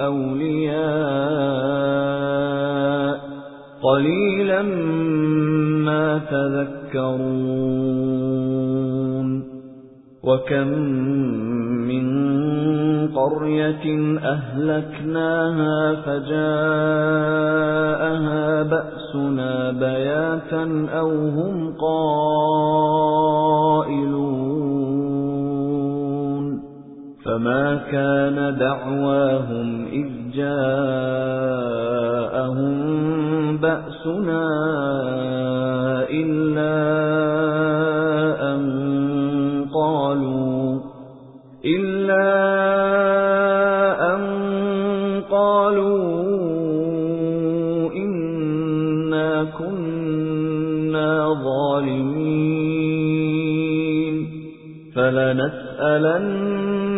أولياء قليلا ما تذكرون وكم من قرية أهلكناها فجاءها بأسنا بياتا أو هم قائلون فما كان دعواهم إذ جاءهم بأسنا إلا أن قالوا إلا أن قالوا إنا كنا ظالمين فلنسألن